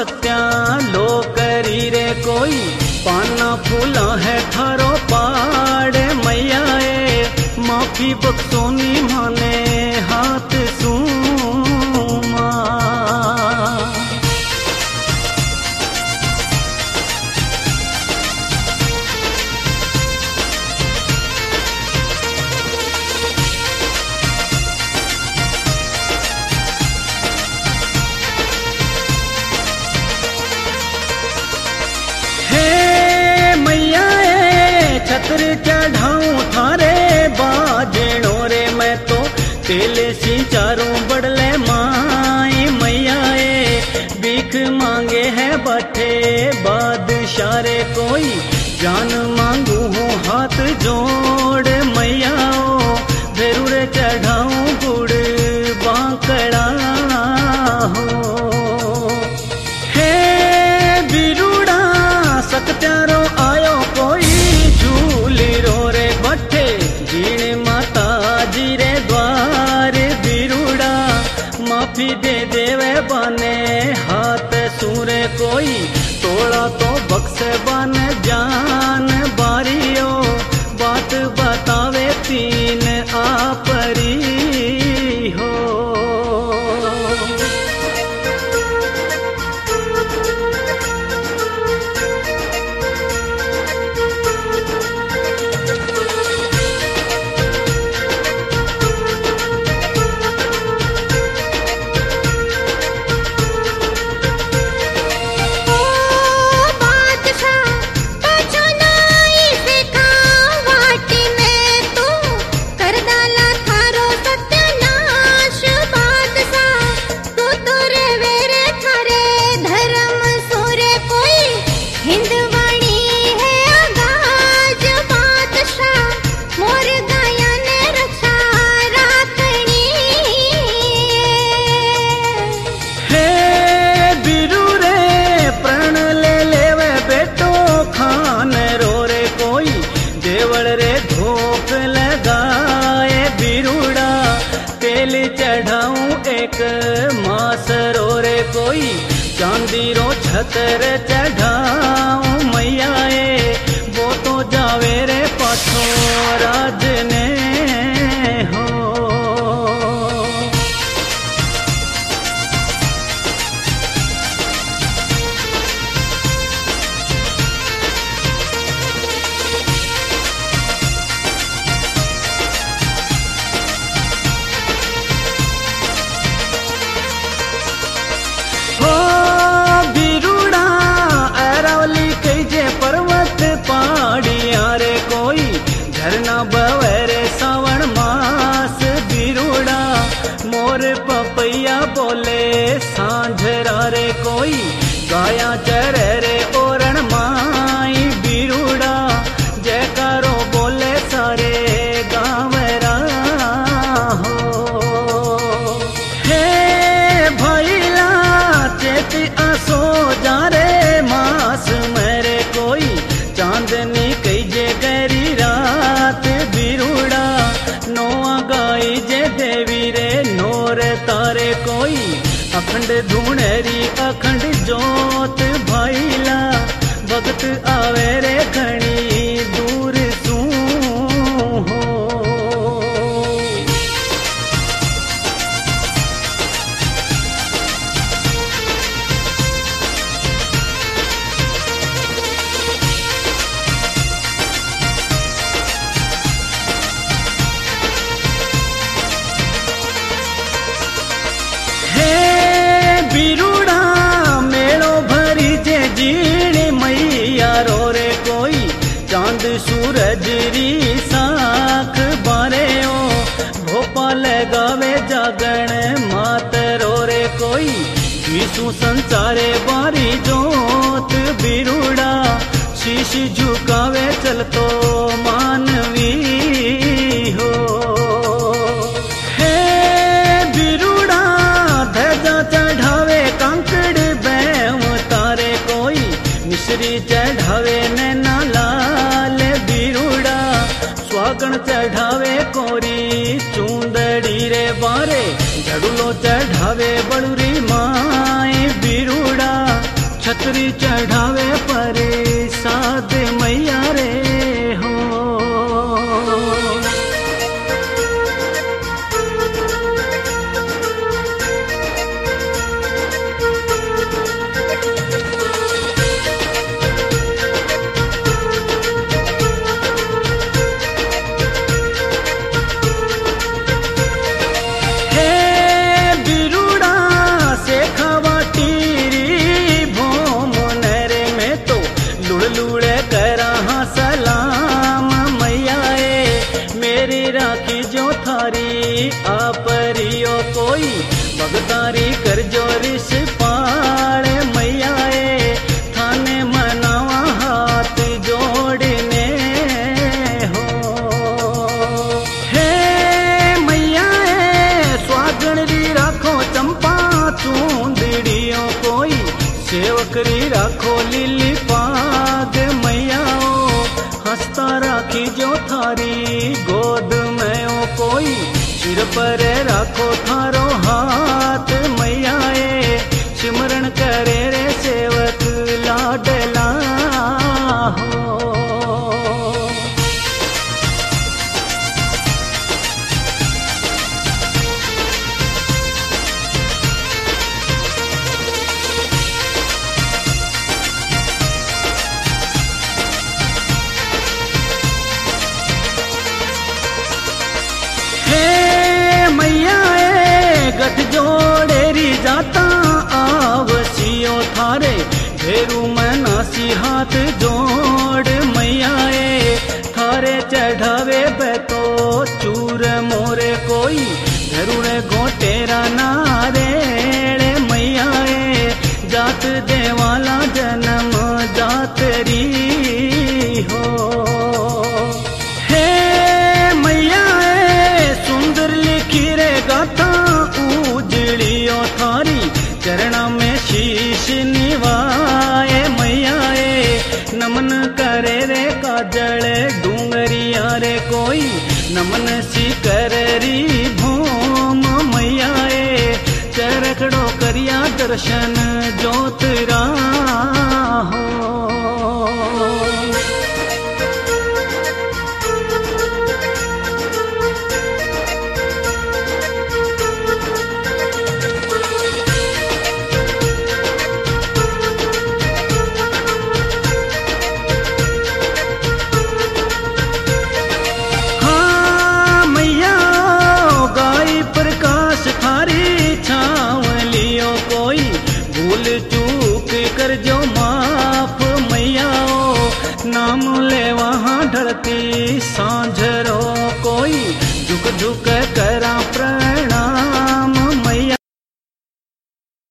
सत्यालो करी रे कोई। पाना फूला है थारो पाड़े मैया माफ़ी बक्सोनी माने हाथ छत्र चढ़ाऊ थारे बाजेणो रे मैं तो तेले सी चारों बड़ले माए मैया बीख मांगे है बठे बादशाह रे कोई। जान मांगू हूँ हाथ जोड़ मैया। कोई चांदी रो छतर चढ़ा de. सूरज रजी झड़ूलो चढ़ावे बड़ूरी माए बिरुड़ा छतरी चढ़ावे परे पर राखो तेरू मनासी हाथ जोड़ मैया थारे चढ़ावे दर्शन ज्योतरा सांझ